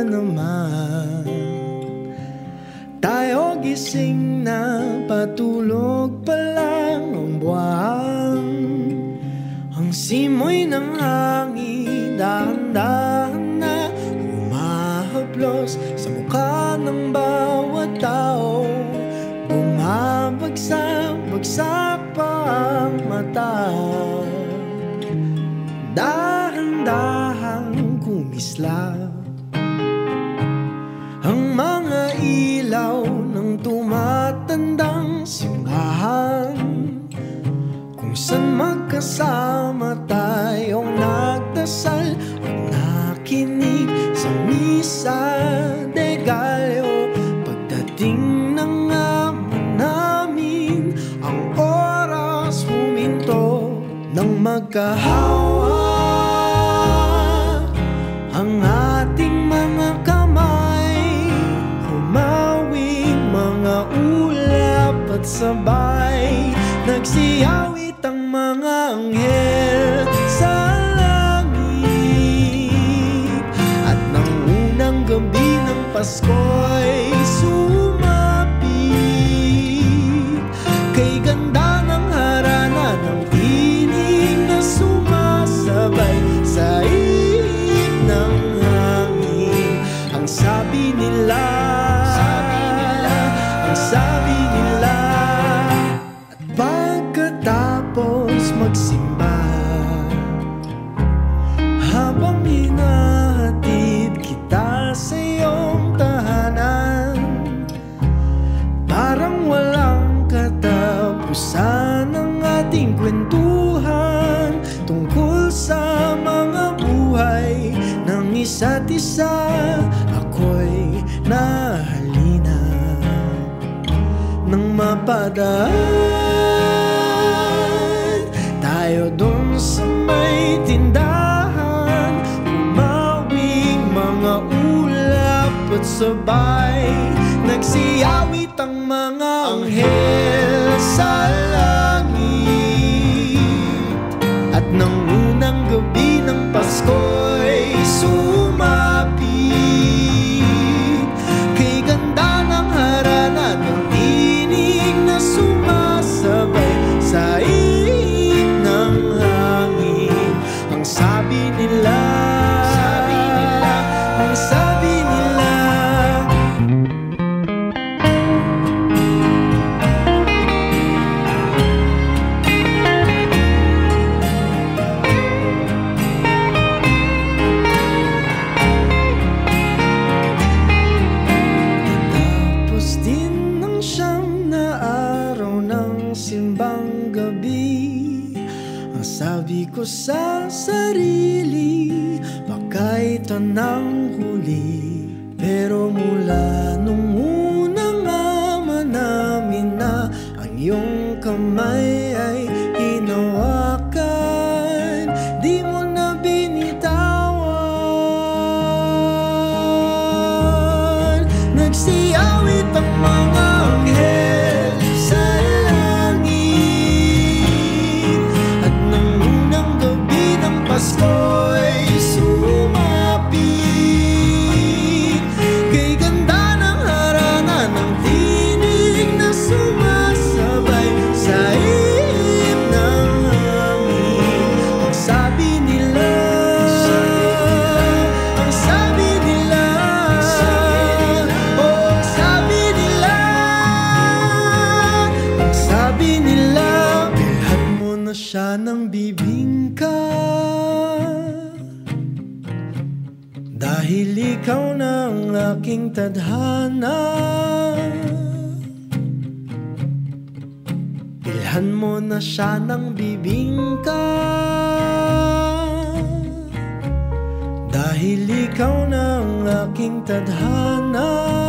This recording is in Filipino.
Na naman. Tayo gising na patulog pa lang ang buwan. Ang simoy ng hangin dahan-dahan na Humahaplos sa mukha ng bawat tao. Bumabagsak-bagsak pa ang mata. Dahan-dahang kumislap magkasama tayong nagdasal At nakinig sa misa de Gallo. Pagdating ng ama namin Ang oras huminto ng magkahawa. Ang ating mga kamay Humawing mga ulap at sabay. Mga anghel sa At nang unang gabi ng Pasko'y Habang hinahatid kita sa iyong tahanan. Parang walang katapusan ang ating kwentuhan Tungkol sa mga buhay ng isa't isa. Ako'y nahalina Nang mapadaan sabay Nagsiyawit ang mga anghel Ang sabi ko sa sarili Baka ito huli Dahil ikaw na ang aking tadhana. Bilhan mo na siya ng bibingka. Dahil ikaw na ang aking tadhana